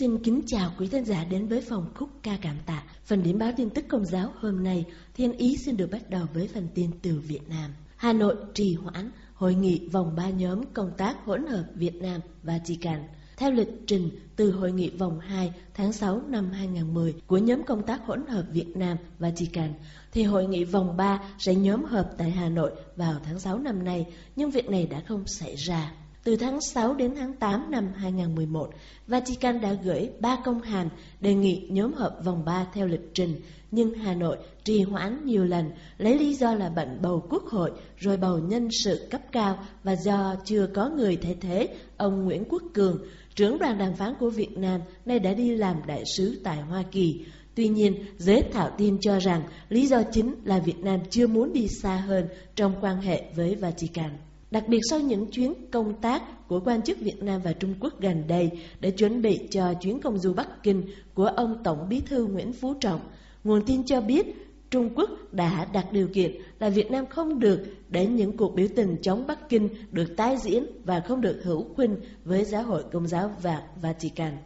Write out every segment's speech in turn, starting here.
xin kính chào quý khán giả đến với phòng khúc ca cảm tạ. Phần điểm báo tin tức công giáo hôm nay, Thiên Ý xin được bắt đầu với phần tin từ Việt Nam. Hà Nội trì hoãn hội nghị vòng 3 nhóm công tác hỗn hợp Việt Nam và Vatican. Theo lịch trình từ hội nghị vòng 2 tháng 6 năm 2010 của nhóm công tác hỗn hợp Việt Nam và Vatican, thì hội nghị vòng 3 sẽ nhóm họp tại Hà Nội vào tháng 6 năm nay, nhưng việc này đã không xảy ra. Từ tháng 6 đến tháng 8 năm 2011, Vatican đã gửi ba công hàm đề nghị nhóm họp vòng 3 theo lịch trình, nhưng Hà Nội trì hoãn nhiều lần lấy lý do là bệnh bầu quốc hội rồi bầu nhân sự cấp cao và do chưa có người thay thế ông Nguyễn Quốc Cường, trưởng đoàn đàm phán của Việt Nam nay đã đi làm đại sứ tại Hoa Kỳ. Tuy nhiên, giới thảo tin cho rằng lý do chính là Việt Nam chưa muốn đi xa hơn trong quan hệ với Vatican. Đặc biệt sau những chuyến công tác của quan chức Việt Nam và Trung Quốc gần đây để chuẩn bị cho chuyến công du Bắc Kinh của ông Tổng Bí thư Nguyễn Phú Trọng, nguồn tin cho biết Trung Quốc đã đặt điều kiện là Việt Nam không được để những cuộc biểu tình chống Bắc Kinh được tái diễn và không được hữu khuynh với giáo hội Công giáo và Vatican.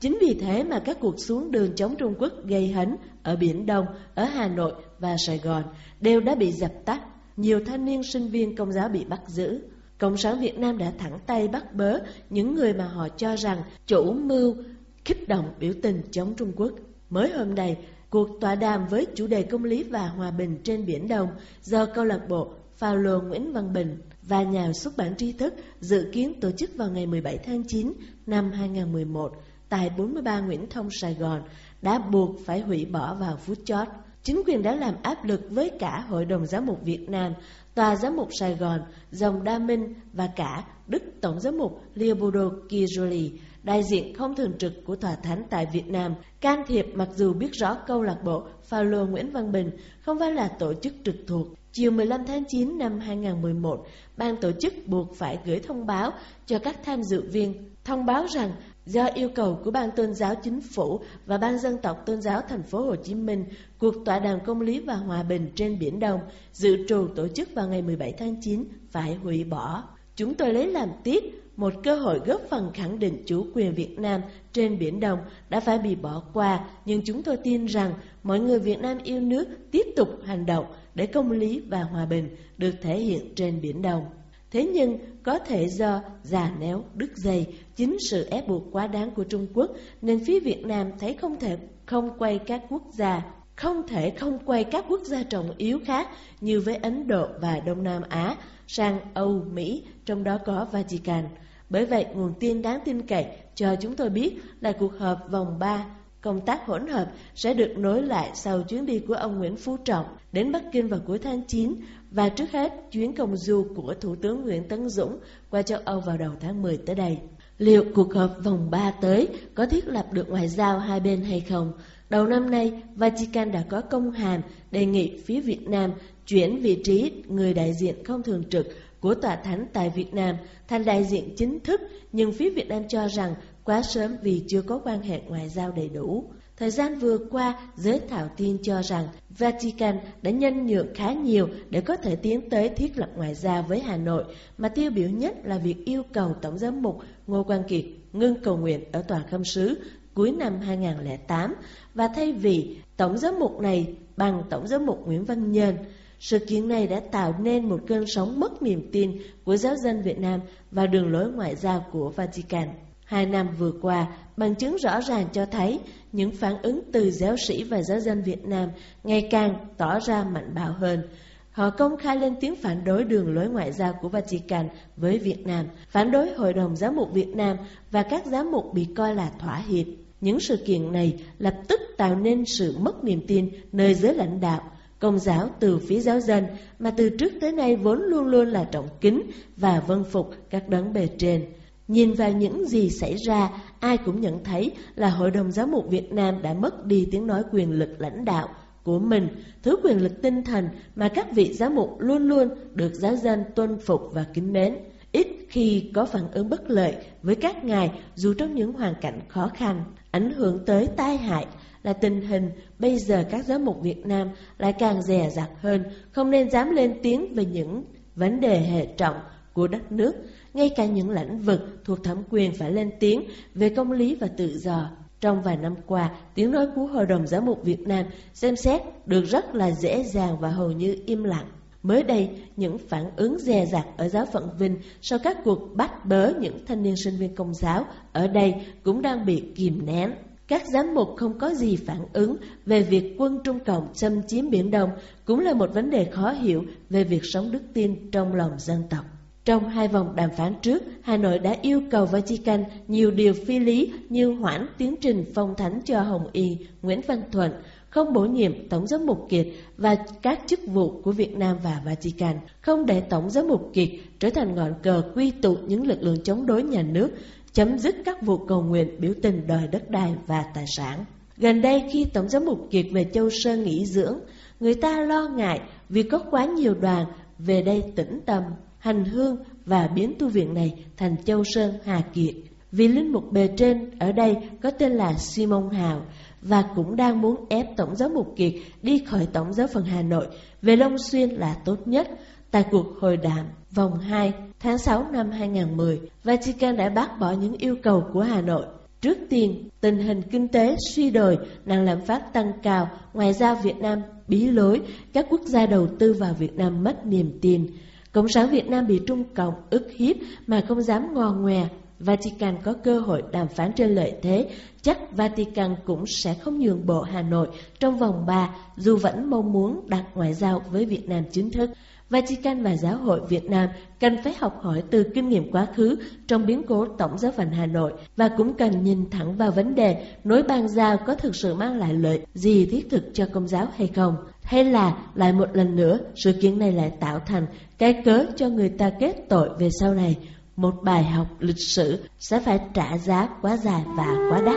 Chính vì thế mà các cuộc xuống đường chống Trung Quốc gây hấn ở Biển Đông, ở Hà Nội và Sài Gòn đều đã bị dập tắt nhiều thanh niên sinh viên công giáo bị bắt giữ. Cộng sản Việt Nam đã thẳng tay bắt bớ những người mà họ cho rằng chủ mưu kích động biểu tình chống Trung Quốc. Mới hôm nay, cuộc tọa đàm với chủ đề công lý và hòa bình trên Biển Đông do câu lạc bộ Paulo Nguyễn Văn Bình và nhà xuất bản tri thức dự kiến tổ chức vào ngày 17 tháng 9 năm 2011 tại 43 Nguyễn Thông, Sài Gòn đã buộc phải hủy bỏ vào phút chót. Chính quyền đã làm áp lực với cả Hội đồng Giám mục Việt Nam, Tòa Giám mục Sài Gòn, Dòng Đa Minh và cả Đức Tổng Giám mục Leopoldo Kirjoli, đại diện không thường trực của Tòa Thánh tại Việt Nam, can thiệp mặc dù biết rõ câu lạc bộ Phaolô Nguyễn Văn Bình không phải là tổ chức trực thuộc. Chiều 15 tháng 9 năm 2011, ban tổ chức buộc phải gửi thông báo cho các tham dự viên, thông báo rằng Do yêu cầu của Ban Tôn giáo Chính phủ và Ban Dân tộc Tôn giáo Thành phố Hồ Chí Minh, cuộc tọa đàm công lý và hòa bình trên Biển Đông dự trù tổ chức vào ngày 17 tháng 9 phải hủy bỏ. Chúng tôi lấy làm tiếc một cơ hội góp phần khẳng định chủ quyền Việt Nam trên Biển Đông đã phải bị bỏ qua, nhưng chúng tôi tin rằng mọi người Việt Nam yêu nước tiếp tục hành động để công lý và hòa bình được thể hiện trên Biển Đông. Thế nhưng có thể do già néo, đứt dây, chính sự ép buộc quá đáng của Trung Quốc nên phía Việt Nam thấy không thể không quay các quốc gia không thể không quay các quốc gia trọng yếu khác như với Ấn Độ và Đông Nam Á sang Âu, Mỹ, trong đó có Vatican. Bởi vậy, nguồn tin đáng tin cậy cho chúng tôi biết là cuộc họp vòng 3 công tác hỗn hợp sẽ được nối lại sau chuyến đi của ông Nguyễn Phú Trọng đến Bắc Kinh vào cuối tháng 9 và trước hết chuyến công du của Thủ tướng Nguyễn Tấn Dũng qua châu Âu vào đầu tháng 10 tới đây. Liệu cuộc họp vòng 3 tới có thiết lập được ngoại giao hai bên hay không? Đầu năm nay, Vatican đã có công hàm đề nghị phía Việt Nam chuyển vị trí người đại diện không thường trực của tòa thánh tại Việt Nam thành đại diện chính thức, nhưng phía Việt Nam cho rằng quá sớm vì chưa có quan hệ ngoại giao đầy đủ. Thời gian vừa qua, giới thảo tin cho rằng Vatican đã nhân nhượng khá nhiều để có thể tiến tới thiết lập ngoại giao với Hà Nội, mà tiêu biểu nhất là việc yêu cầu Tổng giám mục Ngô Quang Kiệt ngưng cầu nguyện ở tòa khâm sứ cuối năm 2008 và thay vì Tổng giám mục này bằng Tổng giám mục Nguyễn Văn Nhân. Sự kiện này đã tạo nên một cơn sóng mất niềm tin của giáo dân Việt Nam và đường lối ngoại giao của Vatican. Hai năm vừa qua, bằng chứng rõ ràng cho thấy những phản ứng từ giáo sĩ và giáo dân Việt Nam ngày càng tỏ ra mạnh bạo hơn. Họ công khai lên tiếng phản đối đường lối ngoại giao của Vatican với Việt Nam, phản đối Hội đồng Giám mục Việt Nam và các giám mục bị coi là thỏa hiệp. Những sự kiện này lập tức tạo nên sự mất niềm tin nơi giới lãnh đạo, công giáo từ phía giáo dân mà từ trước tới nay vốn luôn luôn là trọng kính và vân phục các đấng bề trên. Nhìn vào những gì xảy ra, ai cũng nhận thấy là Hội đồng Giáo mục Việt Nam đã mất đi tiếng nói quyền lực lãnh đạo của mình, thứ quyền lực tinh thần mà các vị giáo mục luôn luôn được giáo dân tuân phục và kính mến. Ít khi có phản ứng bất lợi với các ngài dù trong những hoàn cảnh khó khăn, ảnh hưởng tới tai hại là tình hình bây giờ các giáo mục Việt Nam lại càng dè dặt hơn, không nên dám lên tiếng về những vấn đề hệ trọng của đất nước ngay cả những lĩnh vực thuộc thẩm quyền phải lên tiếng về công lý và tự do. Trong vài năm qua, tiếng nói của Hội đồng Giám mục Việt Nam xem xét được rất là dễ dàng và hầu như im lặng. Mới đây, những phản ứng dè dặt ở giáo phận Vinh sau các cuộc bắt bớ những thanh niên sinh viên công giáo ở đây cũng đang bị kìm nén. Các giám mục không có gì phản ứng về việc quân Trung Cộng xâm chiếm Biển Đông cũng là một vấn đề khó hiểu về việc sống đức tin trong lòng dân tộc. Trong hai vòng đàm phán trước, Hà Nội đã yêu cầu Vatican nhiều điều phi lý như hoãn tiến trình phong thánh cho Hồng Y, Nguyễn Văn Thuận, không bổ nhiệm Tổng giám mục Kiệt và các chức vụ của Việt Nam và Vatican, không để Tổng giám mục Kiệt trở thành ngọn cờ quy tụ những lực lượng chống đối nhà nước, chấm dứt các vụ cầu nguyện biểu tình đòi đất đai và tài sản. Gần đây khi Tổng giám mục Kiệt về Châu Sơn nghỉ dưỡng, người ta lo ngại vì có quá nhiều đoàn về đây tĩnh tâm hành hương và biến tu viện này thành Châu Sơn Hà Kiệt. Vì linh mục bề trên ở đây có tên là Simon Hào và cũng đang muốn ép Tổng giáo mục Kiệt đi khỏi Tổng giáo phận Hà Nội về Long Xuyên là tốt nhất. Tại cuộc hội đàm vòng 2 tháng 6 năm 2010, Vatican đã bác bỏ những yêu cầu của Hà Nội. Trước tiên, tình hình kinh tế suy đồi, năng lạm phát tăng cao, ngoại giao Việt Nam bí lối, các quốc gia đầu tư vào Việt Nam mất niềm tin. Cộng sản Việt Nam bị Trung Cộng ức hiếp mà không dám ngò ngoè. Vatican có cơ hội đàm phán trên lợi thế, chắc Vatican cũng sẽ không nhường bộ Hà Nội trong vòng 3, dù vẫn mong muốn đặt ngoại giao với Việt Nam chính thức. Vatican và Giáo hội Việt Nam cần phải học hỏi từ kinh nghiệm quá khứ trong biến cố Tổng giáo phận Hà Nội và cũng cần nhìn thẳng vào vấn đề nối bang giao có thực sự mang lại lợi gì thiết thực cho công giáo hay không. Hay là lại một lần nữa, sự kiện này lại tạo thành cái cớ cho người ta kết tội về sau này. Một bài học lịch sử sẽ phải trả giá quá dài và quá đắt.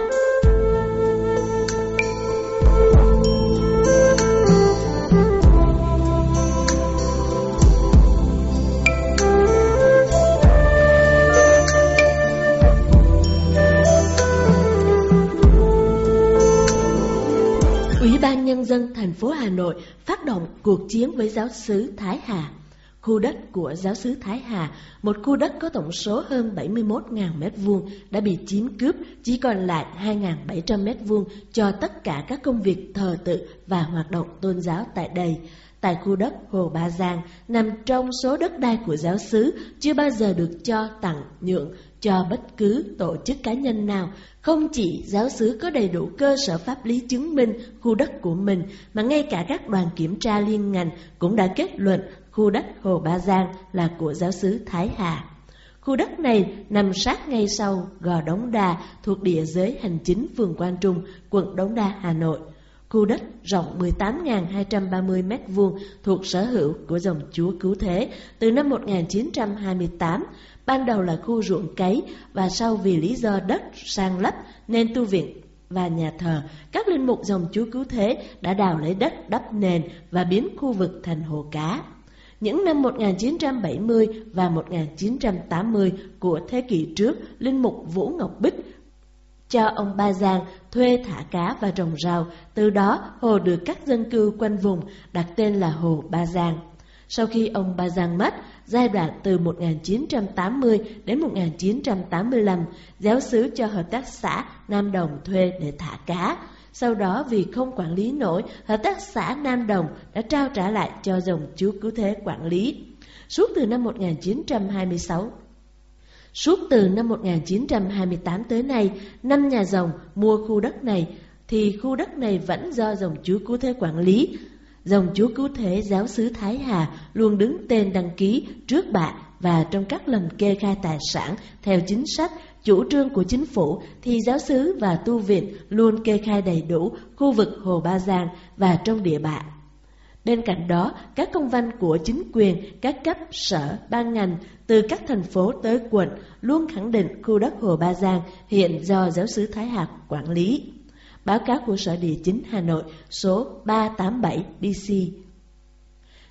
Nhân dân thành phố Hà Nội phát động cuộc chiến với giáo sứ Thái Hà. Khu đất của giáo sứ Thái Hà, một khu đất có tổng số hơn 71.000 mét vuông đã bị chiếm cướp, chỉ còn lại 2.700 mét vuông cho tất cả các công việc thờ tự và hoạt động tôn giáo tại đây. Tại khu đất Hồ Ba Giang, nằm trong số đất đai của giáo xứ, chưa bao giờ được cho tặng nhượng cho bất cứ tổ chức cá nhân nào. Không chỉ giáo xứ có đầy đủ cơ sở pháp lý chứng minh khu đất của mình, mà ngay cả các đoàn kiểm tra liên ngành cũng đã kết luận khu đất Hồ Ba Giang là của giáo xứ Thái Hà. Khu đất này nằm sát ngay sau Gò Đống Đa thuộc địa giới hành chính phường Quang Trung, quận Đống Đa, Hà Nội. Khu đất rộng 18.230 m2 thuộc sở hữu của dòng chúa cứu thế từ năm 1928, ban đầu là khu ruộng cấy và sau vì lý do đất sang lấp nên tu viện và nhà thờ, các linh mục dòng chúa cứu thế đã đào lấy đất đắp nền và biến khu vực thành hồ cá. Những năm 1970 và 1980 của thế kỷ trước, Linh Mục Vũ Ngọc Bích cho ông Ba Giang thuê thả cá và trồng rau, từ đó hồ được các dân cư quanh vùng đặt tên là Hồ Ba Giang. Sau khi ông Ba Giang mất, giai đoạn từ 1980 đến 1985, giáo sứ cho hợp tác xã Nam Đồng thuê để thả cá. Sau đó vì không quản lý nổi, hợp tác xã Nam Đồng đã trao trả lại cho dòng chú cứu thế quản lý. Suốt từ năm 1926 Suốt từ năm 1928 tới nay, năm nhà dòng mua khu đất này, thì khu đất này vẫn do dòng chú cứu thế quản lý. Dòng chúa cứu thế giáo sứ Thái Hà luôn đứng tên đăng ký trước bạ và trong các lần kê khai tài sản theo chính sách chủ trương của chính phủ thì giáo sứ và tu viện luôn kê khai đầy đủ khu vực Hồ Ba Giang và trong địa bạ. Bên cạnh đó, các công văn của chính quyền, các cấp, sở, ban ngành từ các thành phố tới quận luôn khẳng định khu đất Hồ Ba Giang hiện do giáo sứ Thái Hạc quản lý. Báo cáo của Sở Địa chính Hà Nội số 387 DC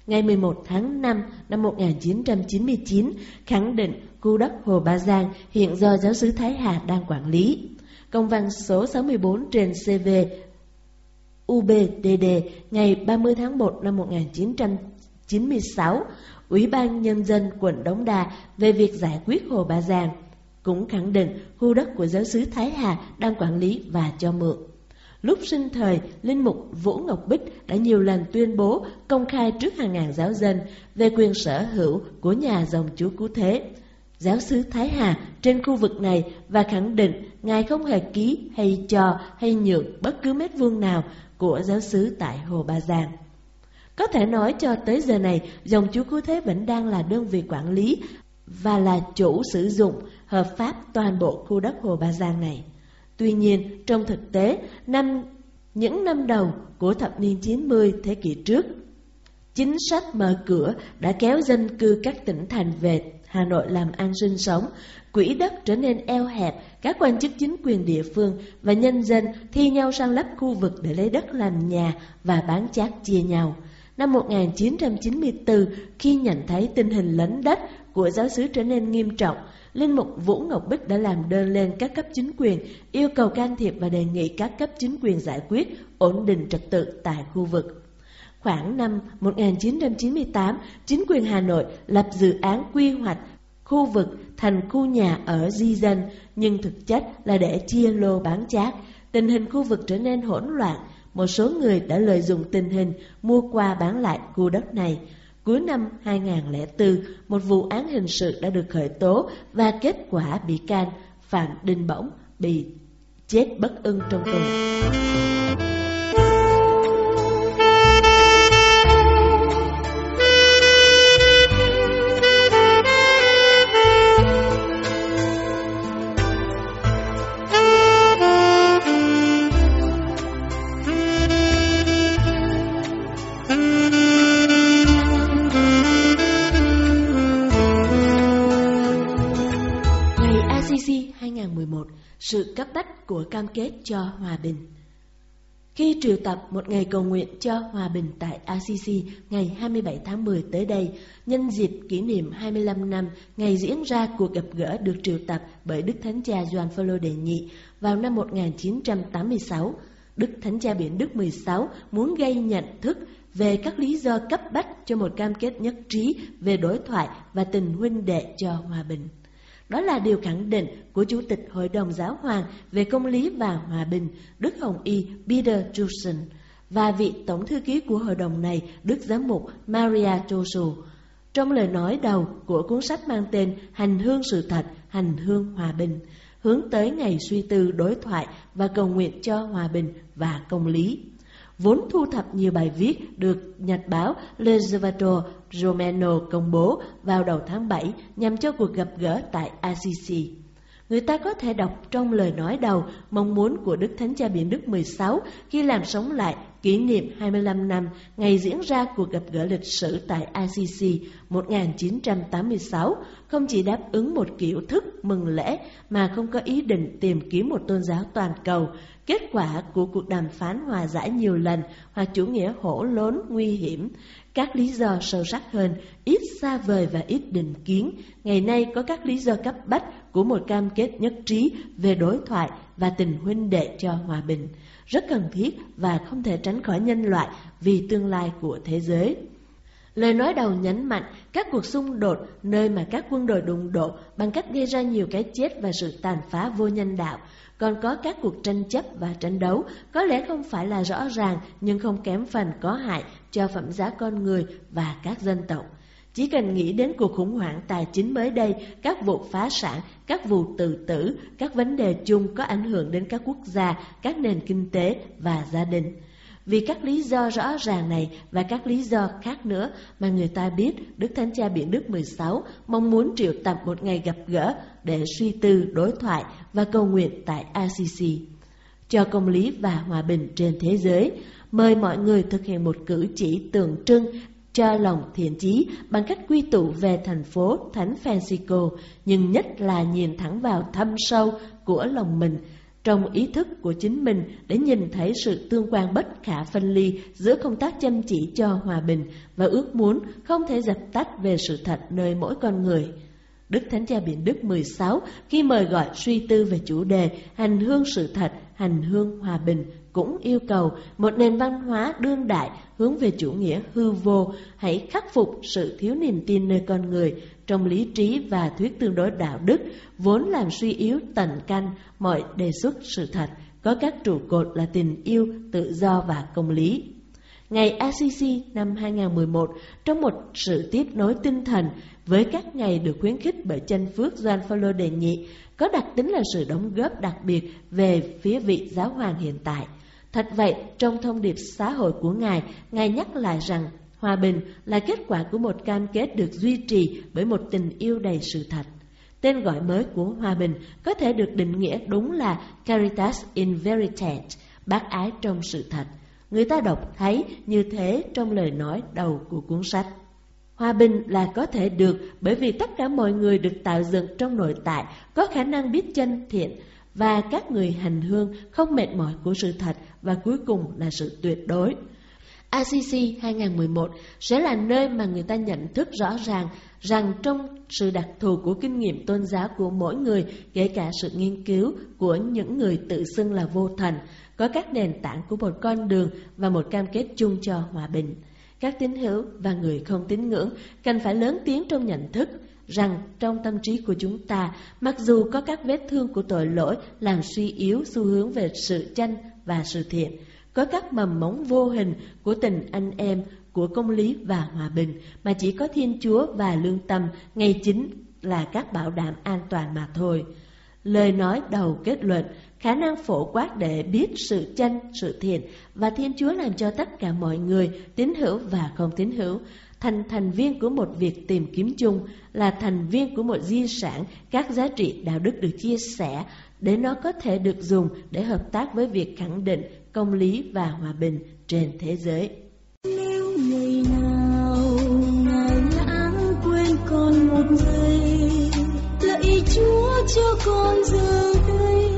ngày 11 tháng 5 năm 1999 khẳng định khu đất Hồ Ba Giang hiện do giáo sứ Thái Hà đang quản lý. Công văn số 64 trên CV UBDD ngày 30 tháng 1 năm 1996, Ủy ban Nhân dân quận Đống Đa về việc giải quyết Hồ Ba Giang cũng khẳng định khu đất của giáo sứ Thái Hà đang quản lý và cho mượn. Lúc sinh thời, Linh Mục Vũ Ngọc Bích đã nhiều lần tuyên bố công khai trước hàng ngàn giáo dân về quyền sở hữu của nhà dòng chúa cứu thế. Giáo sứ Thái Hà trên khu vực này và khẳng định Ngài không hề ký hay cho hay nhượng bất cứ mét vuông nào của giáo sứ tại Hồ Ba Giang. Có thể nói cho tới giờ này, dòng chúa cứu thế vẫn đang là đơn vị quản lý và là chủ sử dụng hợp pháp toàn bộ khu đất Hồ Ba Giang này. Tuy nhiên, trong thực tế, năm những năm đầu của thập niên 90 thế kỷ trước, chính sách mở cửa đã kéo dân cư các tỉnh thành về Hà Nội làm ăn sinh sống, quỹ đất trở nên eo hẹp, các quan chức chính quyền địa phương và nhân dân thi nhau sang lấp khu vực để lấy đất làm nhà và bán chác chia nhau. Năm 1994, khi nhận thấy tình hình lấn đất của giáo xứ trở nên nghiêm trọng, Linh mục Vũ Ngọc Bích đã làm đơn lên các cấp chính quyền, yêu cầu can thiệp và đề nghị các cấp chính quyền giải quyết ổn định trật tự tại khu vực. Khoảng năm 1998, chính quyền Hà Nội lập dự án quy hoạch khu vực thành khu nhà ở di dân, nhưng thực chất là để chia lô bán chác. Tình hình khu vực trở nên hỗn loạn, một số người đã lợi dụng tình hình mua qua bán lại khu đất này. Cuối năm 2004, một vụ án hình sự đã được khởi tố và kết quả bị can Phạm Đình Bổng bị chết bất ưng trong tù. Của cam kết cho hòa bình. Khi triệu tập một ngày cầu nguyện cho hòa bình tại ACC ngày 27 tháng 10 tới đây, nhân dịp kỷ niệm 25 năm ngày diễn ra cuộc gặp gỡ được triệu tập bởi Đức Thánh Cha Gioan Phaolô đệ nhị vào năm 1986, Đức Thánh Cha Biển Đức 16 muốn gây nhận thức về các lý do cấp bách cho một cam kết nhất trí về đối thoại và tình huynh đệ cho hòa bình. Đó là điều khẳng định của Chủ tịch Hội đồng Giáo hoàng về công lý và hòa bình Đức Hồng Y Peter Jusen và vị tổng thư ký của hội đồng này Đức Giám mục Maria Chosu. Trong lời nói đầu của cuốn sách mang tên Hành hương sự thật, hành hương hòa bình, hướng tới ngày suy tư đối thoại và cầu nguyện cho hòa bình và công lý vốn thu thập nhiều bài viết được nhật báo Le Romano công bố vào đầu tháng 7 nhằm cho cuộc gặp gỡ tại ACC. Người ta có thể đọc trong lời nói đầu mong muốn của Đức Thánh Cha Biển Đức 16 khi làm sống lại kỷ niệm 25 năm ngày diễn ra cuộc gặp gỡ lịch sử tại ICC 1986 không chỉ đáp ứng một kiểu thức mừng lễ mà không có ý định tìm kiếm một tôn giáo toàn cầu Kết quả của cuộc đàm phán hòa giải nhiều lần hoặc chủ nghĩa hổ lốn nguy hiểm, các lý do sâu sắc hơn, ít xa vời và ít định kiến, ngày nay có các lý do cấp bách của một cam kết nhất trí về đối thoại và tình huynh đệ cho hòa bình, rất cần thiết và không thể tránh khỏi nhân loại vì tương lai của thế giới. Lời nói đầu nhấn mạnh các cuộc xung đột nơi mà các quân đội đụng độ bằng cách gây ra nhiều cái chết và sự tàn phá vô nhân đạo còn có các cuộc tranh chấp và tranh đấu, có lẽ không phải là rõ ràng nhưng không kém phần có hại cho phẩm giá con người và các dân tộc. Chỉ cần nghĩ đến cuộc khủng hoảng tài chính mới đây, các vụ phá sản, các vụ tự tử, các vấn đề chung có ảnh hưởng đến các quốc gia, các nền kinh tế và gia đình. Vì các lý do rõ ràng này và các lý do khác nữa mà người ta biết Đức Thánh Cha Biển Đức 16 mong muốn triệu tập một ngày gặp gỡ để suy tư, đối thoại và cầu nguyện tại RCC. Cho công lý và hòa bình trên thế giới, mời mọi người thực hiện một cử chỉ tượng trưng cho lòng thiện chí bằng cách quy tụ về thành phố Thánh Francisco, nhưng nhất là nhìn thẳng vào thâm sâu của lòng mình, trong ý thức của chính mình để nhìn thấy sự tương quan bất khả phân ly giữa công tác chăm chỉ cho hòa bình và ước muốn không thể dập tắt về sự thật nơi mỗi con người. Đức Thánh Cha Biển Đức 16 khi mời gọi suy tư về chủ đề hành hương sự thật, hành hương hòa bình cũng yêu cầu một nền văn hóa đương đại hướng về chủ nghĩa hư vô hãy khắc phục sự thiếu niềm tin nơi con người trong lý trí và thuyết tương đối đạo đức vốn làm suy yếu tần canh mọi đề xuất sự thật có các trụ cột là tình yêu, tự do và công lý. Ngày ACC năm 2011 trong một sự tiếp nối tinh thần với các ngày được khuyến khích bởi chân phước Doan Phaolô đề nhị có đặc tính là sự đóng góp đặc biệt về phía vị giáo hoàng hiện tại. Thật vậy, trong thông điệp xã hội của Ngài, Ngài nhắc lại rằng hòa bình là kết quả của một cam kết được duy trì bởi một tình yêu đầy sự thật. Tên gọi mới của hòa bình có thể được định nghĩa đúng là Caritas in Veritate, bác ái trong sự thật. Người ta đọc thấy như thế trong lời nói đầu của cuốn sách. Hòa bình là có thể được bởi vì tất cả mọi người được tạo dựng trong nội tại có khả năng biết chân thiện và các người hành hương không mệt mỏi của sự thật và cuối cùng là sự tuyệt đối. ACC 2011 sẽ là nơi mà người ta nhận thức rõ ràng rằng trong sự đặc thù của kinh nghiệm tôn giáo của mỗi người, kể cả sự nghiên cứu của những người tự xưng là vô thần, có các nền tảng của một con đường và một cam kết chung cho hòa bình. Các tín hữu và người không tín ngưỡng cần phải lớn tiếng trong nhận thức rằng trong tâm trí của chúng ta, mặc dù có các vết thương của tội lỗi làm suy yếu xu hướng về sự chân và sự thiện, có các mầm mống vô hình của tình anh em, của công lý và hòa bình, mà chỉ có Thiên Chúa và lương tâm ngay chính là các bảo đảm an toàn mà thôi. Lời nói đầu kết luận, khả năng phổ quát để biết sự chân, sự thiện và Thiên Chúa làm cho tất cả mọi người, tín hữu và không tín hữu, thành thành viên của một việc tìm kiếm chung, là thành viên của một di sản, các giá trị đạo đức được chia sẻ để nó có thể được dùng để hợp tác với việc khẳng định công lý và hòa bình trên thế giới. Nếu ngày nào ngài lãng quên con một giây, lạy Chúa cho con giờ đây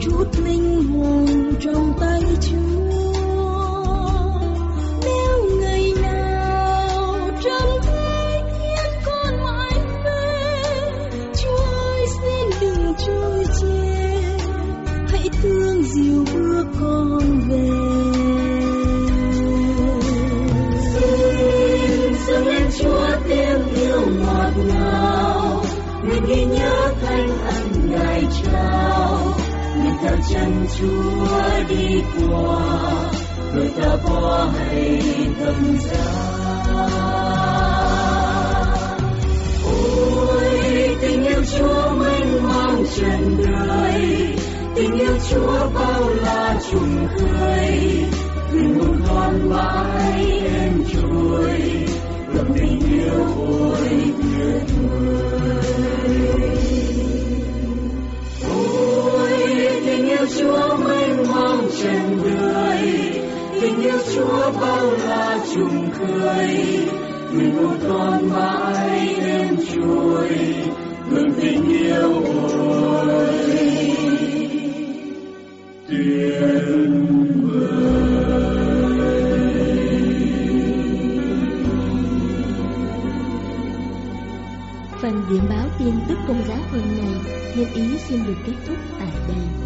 chút linh hồn trong tay Chúa. Theo Chúa đi qua, người ta qua hay tâm giá. Ôi tình yêu Chúa mênh mang trần đời, tình yêu Chúa bao la trùng khơi, thuyền hồn con mãi em trôi, lòng tình yêu ôi tuyệt vời. Yêu Chúa mênh mang trên đời, tình yêu Chúa bao la trùng khơi, mình hồn con mãi đêm chuối ngừng tình yêu ôi. Tuyệt Phần điểm báo tin tức công giáo hôm nay, Thiên Ý xin được kết thúc tại đây.